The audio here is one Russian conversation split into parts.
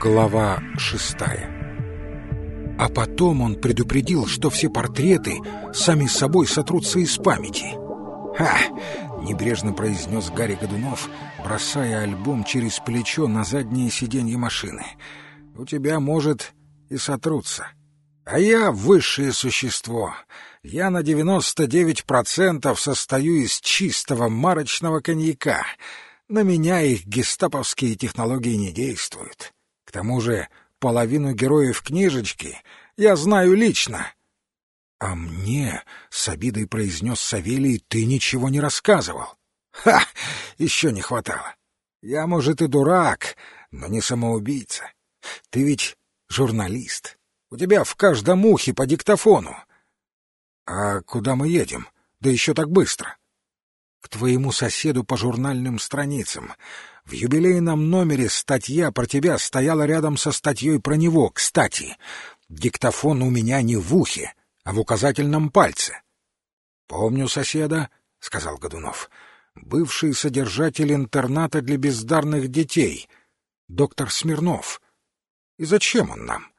Глава шестая А потом он предупредил, что все портреты сами собой сотрутся из памяти. «Ха!» — небрежно произнес Гарри Годунов, бросая альбом через плечо на заднее сиденье машины. «У тебя, может, и сотрутся. А я высшее существо. Я на девяносто девять процентов состою из чистого марочного коньяка. На меня их гестаповские технологии не действуют. Тому же половину героев книжечки я знаю лично. — А мне, — с обидой произнес Савелий, — ты ничего не рассказывал. — Ха! Еще не хватало. Я, может, и дурак, но не самоубийца. Ты ведь журналист. У тебя в каждом ухе по диктофону. — А куда мы едем? Да еще так быстро. — к твоему соседу по журнальным страницам. В юбилейном номере статья про тебя стояла рядом со статьей про него. Кстати, диктофон у меня не в ухе, а в указательном пальце. — Помню соседа, — сказал Годунов, — бывший содержатель интерната для бездарных детей, доктор Смирнов. И зачем он нам?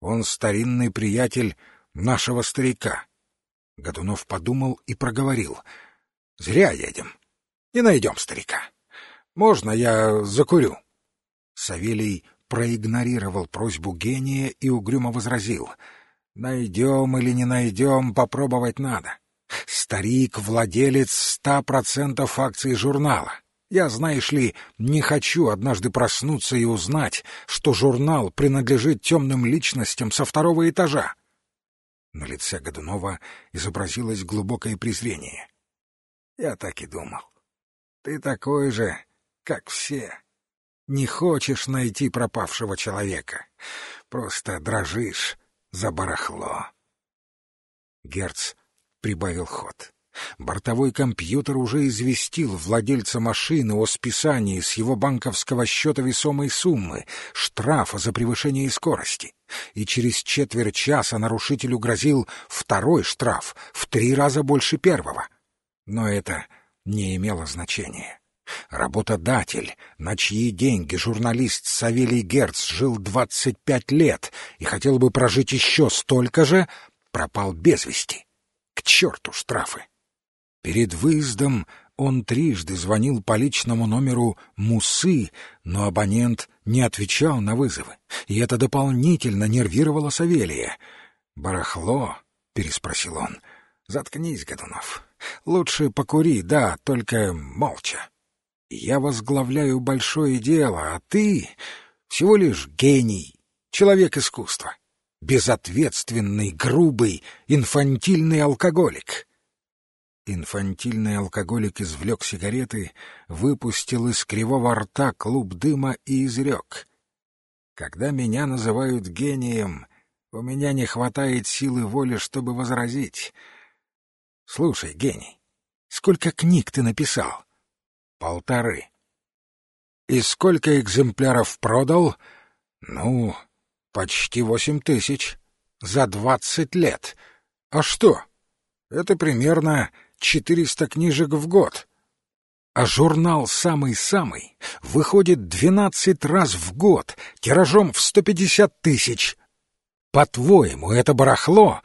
Он старинный приятель нашего старика. Годунов подумал и проговорил — Зря едем. Не найдем старика. Можно я закурю? Савелий проигнорировал просьбу гения и угрюмо возразил. Найдем или не найдем, попробовать надо. Старик — владелец ста процентов акций журнала. Я, знаешь ли, не хочу однажды проснуться и узнать, что журнал принадлежит темным личностям со второго этажа. На лице Годунова изобразилось глубокое презрение. Я так и думал. Ты такой же, как все. Не хочешь найти пропавшего человека. Просто дрожишь за барахло. Герц прибавил ход. Бортовой компьютер уже известил владельца машины о списании с его банковского счета весомой суммы, штрафа за превышение скорости. И через четверть часа нарушителю грозил второй штраф в три раза больше первого. Но это не имело значения. Работодатель, на чьи деньги журналист Савелий Герц жил 25 лет и хотел бы прожить еще столько же, пропал без вести. К черту штрафы! Перед выездом он трижды звонил по личному номеру Мусы, но абонент не отвечал на вызовы, и это дополнительно нервировало Савелия. «Барахло?» — переспросил он. «Заткнись, Годунов. Лучше покури, да, только молча. Я возглавляю большое дело, а ты всего лишь гений, человек искусства, безответственный, грубый, инфантильный алкоголик. Инфантильный алкоголик извлек сигареты, выпустил из кривого рта клуб дыма и изрек. Когда меня называют гением, у меня не хватает силы воли, чтобы возразить — Слушай, гений, сколько книг ты написал? Полторы. И сколько экземпляров продал? Ну, почти восемь тысяч. За двадцать лет. А что? Это примерно четыреста книжек в год. А журнал «Самый-самый» выходит двенадцать раз в год, тиражом в сто пятьдесят тысяч. По-твоему, это барахло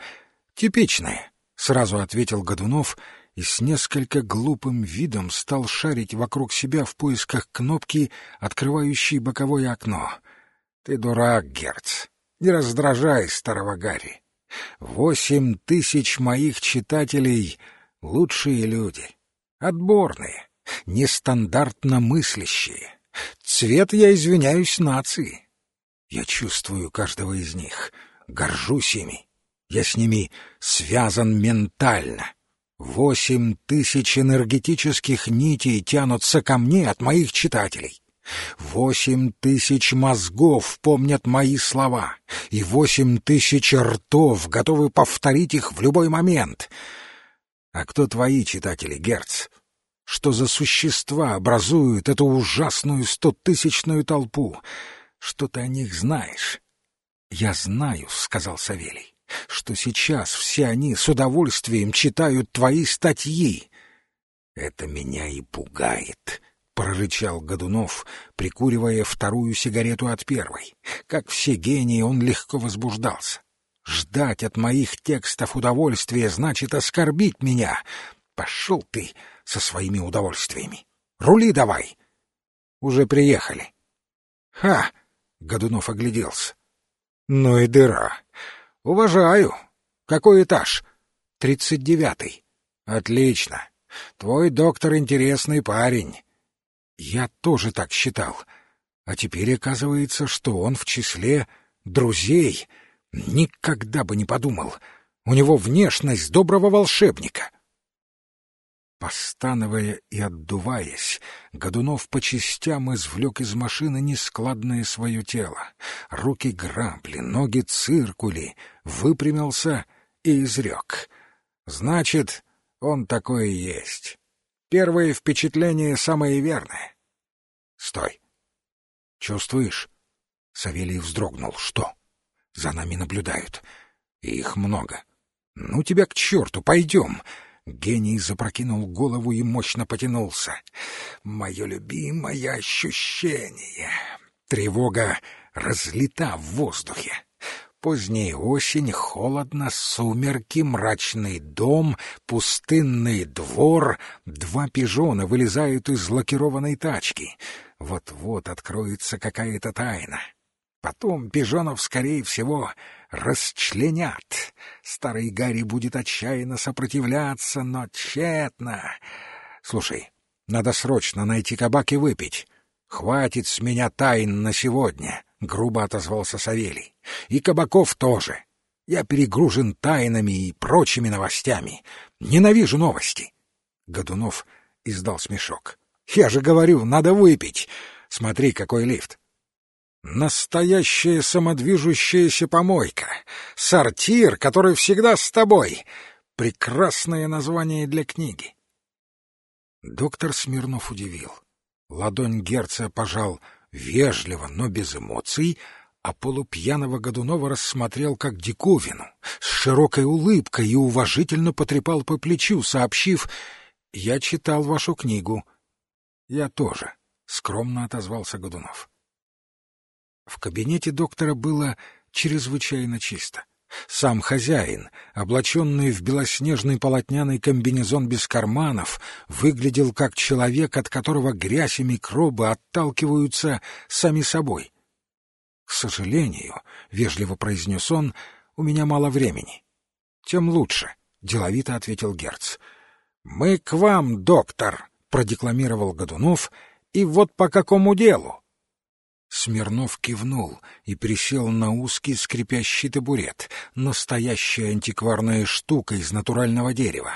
типичное, Сразу ответил Годунов и с несколько глупым видом стал шарить вокруг себя в поисках кнопки, открывающей боковое окно. «Ты дурак, Герц! Не раздражай старого Гарри! Восемь тысяч моих читателей — лучшие люди, отборные, нестандартно мыслящие. Цвет, я извиняюсь, нации. Я чувствую каждого из них, горжусь ими» Я с ними связан ментально. Восемь тысяч энергетических нитей тянутся ко мне от моих читателей. Восемь тысяч мозгов помнят мои слова, и восемь тысяч ртов готовы повторить их в любой момент. А кто твои читатели, Герц? Что за существа образуют эту ужасную стотысячную толпу? Что ты о них знаешь? — Я знаю, — сказал Савелий что сейчас все они с удовольствием читают твои статьи. Это меня и пугает, прорычал Годунов, прикуривая вторую сигарету от первой. Как все гении, он легко возбуждался. Ждать от моих текстов удовольствия значит оскорбить меня. Пошел ты со своими удовольствиями. Рули давай. Уже приехали. Ха! Годунов огляделся. Ну и дыра. Уважаю. Какой этаж? Тридцать девятый. Отлично. Твой доктор интересный парень. Я тоже так считал. А теперь оказывается, что он в числе друзей. Никогда бы не подумал. У него внешность доброго волшебника. Постановая и отдуваясь, Годунов по частям извлек из машины нескладное свое тело. Руки грабли, ноги циркули, выпрямился и изрек. Значит, он такой и есть. Первое впечатление самое верное. Стой. Чувствуешь? Савелий вздрогнул. Что? За нами наблюдают. И их много. Ну тебя к черту, пойдем. Гений запрокинул голову и мощно потянулся. Мое любимое ощущение. Тревога разлита в воздухе. Поздняя осень, холодно, сумерки, мрачный дом, пустынный двор, два пижона вылезают из лакированной тачки. Вот-вот откроется какая-то тайна. Потом пижонов, скорее всего, расчленят. Старый Гарри будет отчаянно сопротивляться, но тщетно. Слушай, надо срочно найти кабак и выпить. Хватит с меня тайн на сегодня. — грубо отозвался Савелий. — И Кабаков тоже. Я перегружен тайнами и прочими новостями. Ненавижу новости. Годунов издал смешок. — Я же говорю, надо выпить. Смотри, какой лифт. Настоящая самодвижущаяся помойка. Сортир, который всегда с тобой. Прекрасное название для книги. Доктор Смирнов удивил. Ладонь Герца пожал вежливо, но без эмоций, а полупьяного Годунова рассмотрел как диковину, с широкой улыбкой и уважительно потрепал по плечу, сообщив «Я читал вашу книгу». «Я тоже», — скромно отозвался Годунов. В кабинете доктора было чрезвычайно чисто. Сам хозяин, облаченный в белоснежный полотняный комбинезон без карманов, выглядел как человек, от которого грязь и микробы отталкиваются сами собой. — К сожалению, — вежливо произнес он, — у меня мало времени. — Тем лучше, — деловито ответил Герц. — Мы к вам, доктор, — продекламировал Годунов, — и вот по какому делу. Смирнов кивнул и присел на узкий скрипящий табурет, настоящая антикварная штука из натурального дерева.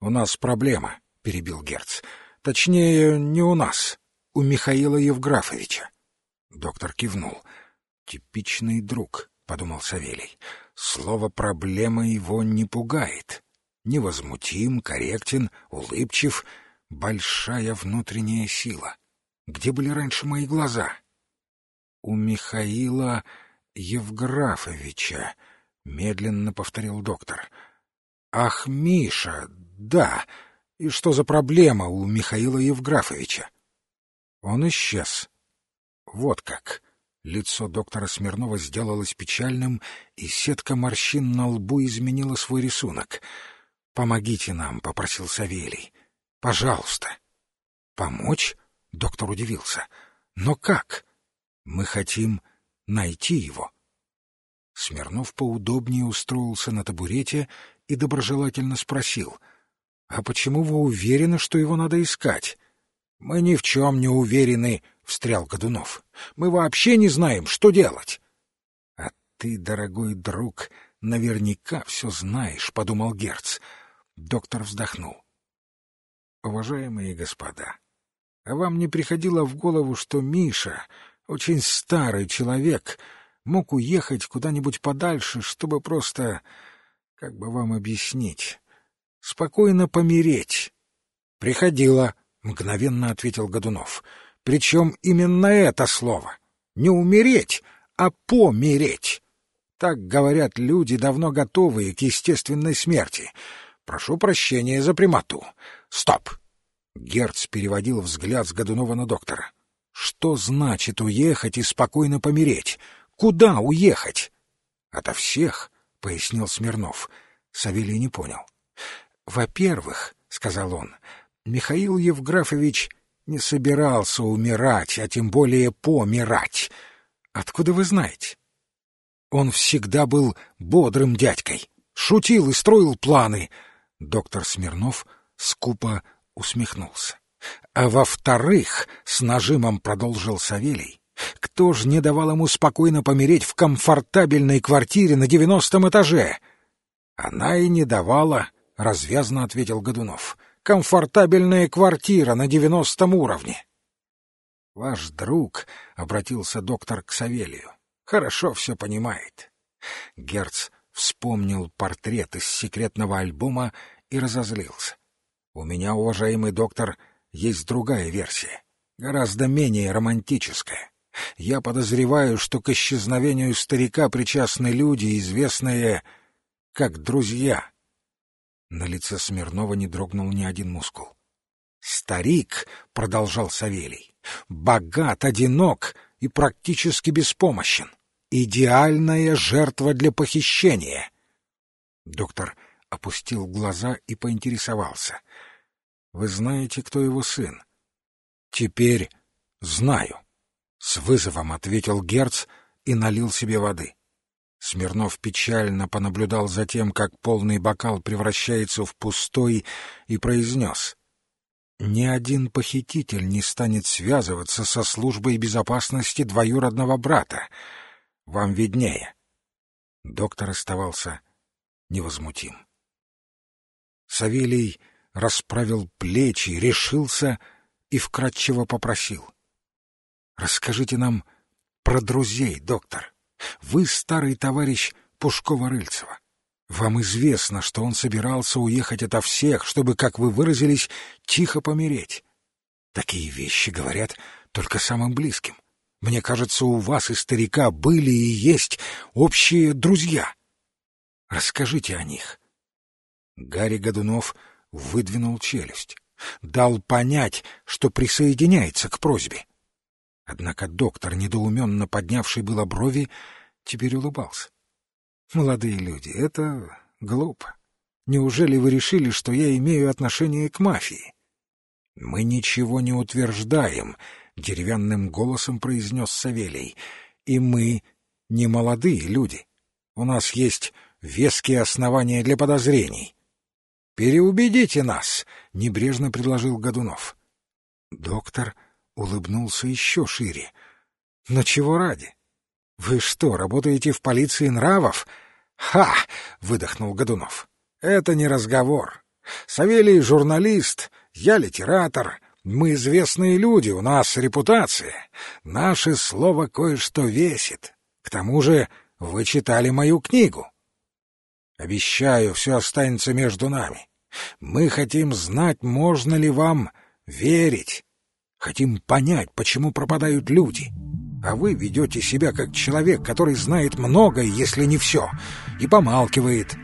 «У нас проблема», — перебил Герц. «Точнее, не у нас, у Михаила Евграфовича». Доктор кивнул. «Типичный друг», — подумал Савелий. «Слово «проблема» его не пугает. Невозмутим, корректен, улыбчив, большая внутренняя сила. Где были раньше мои глаза?» У Михаила Евграфовича, — медленно повторил доктор. — Ах, Миша, да. И что за проблема у Михаила Евграфовича? Он исчез. Вот как. Лицо доктора Смирнова сделалось печальным, и сетка морщин на лбу изменила свой рисунок. «Помогите нам», — попросил Савелий. «Пожалуйста». «Помочь?» — доктор удивился. «Но как?» Мы хотим найти его. Смирнов поудобнее устроился на табурете и доброжелательно спросил. — А почему вы уверены, что его надо искать? — Мы ни в чем не уверены, — встрял Годунов. — Мы вообще не знаем, что делать. — А ты, дорогой друг, наверняка все знаешь, — подумал Герц. Доктор вздохнул. — Уважаемые господа, а вам не приходило в голову, что Миша очень старый человек, мог уехать куда-нибудь подальше, чтобы просто, как бы вам объяснить, спокойно помереть. «Приходило», — мгновенно ответил Годунов. «Причем именно это слово. Не умереть, а помереть. Так говорят люди, давно готовые к естественной смерти. Прошу прощения за прямоту. Стоп! Герц переводил взгляд с Годунова на доктора. Что значит уехать и спокойно помереть? Куда уехать? Ото всех, — пояснил Смирнов. Савелий не понял. Во-первых, — сказал он, — Михаил Евграфович не собирался умирать, а тем более помирать. Откуда вы знаете? Он всегда был бодрым дядькой, шутил и строил планы. Доктор Смирнов скупо усмехнулся. А во-вторых, с нажимом продолжил Савелий, кто ж не давал ему спокойно помереть в комфортабельной квартире на девяностом этаже? Она и не давала, — развязно ответил Годунов. Комфортабельная квартира на девяностом уровне. Ваш друг, — обратился доктор к Савелию, — хорошо все понимает. Герц вспомнил портрет из секретного альбома и разозлился. У меня, уважаемый доктор, есть другая версия, гораздо менее романтическая. Я подозреваю, что к исчезновению старика причастны люди, известные как друзья. На лице Смирнова не дрогнул ни один мускул. «Старик», — продолжал Савелий, — «богат, одинок и практически беспомощен. Идеальная жертва для похищения». Доктор опустил глаза и поинтересовался. «Вы знаете, кто его сын?» «Теперь знаю». С вызовом ответил Герц и налил себе воды. Смирнов печально понаблюдал за тем, как полный бокал превращается в пустой, и произнес. «Ни один похититель не станет связываться со службой безопасности двоюродного брата. Вам виднее». Доктор оставался невозмутим. Савелий расправил плечи, решился и вкратчиво попросил. Расскажите нам про друзей, доктор. Вы старый товарищ Пушкова-Рыльцева. Вам известно, что он собирался уехать ото всех, чтобы, как вы выразились, тихо помереть. Такие вещи говорят только самым близким. Мне кажется, у вас и старика были и есть общие друзья. Расскажите о них. Гарри Годунов выдвинул челюсть, дал понять, что присоединяется к просьбе. Однако доктор, недоуменно поднявший было брови, теперь улыбался. «Молодые люди, это глупо. Неужели вы решили, что я имею отношение к мафии?» «Мы ничего не утверждаем», — деревянным голосом произнес Савелий. «И мы не молодые люди. У нас есть веские основания для подозрений». «Переубедите нас», — небрежно предложил Годунов. Доктор улыбнулся еще шире. «Но чего ради? Вы что, работаете в полиции нравов?» «Ха!» — выдохнул Годунов. «Это не разговор. Савелий — журналист, я литератор, мы известные люди, у нас репутация. Наше слово кое-что весит. К тому же вы читали мою книгу. Обещаю, все останется между нами. Мы хотим знать, можно ли вам верить. Хотим понять, почему пропадают люди. А вы ведете себя как человек, который знает многое, если не все, и помалкивает.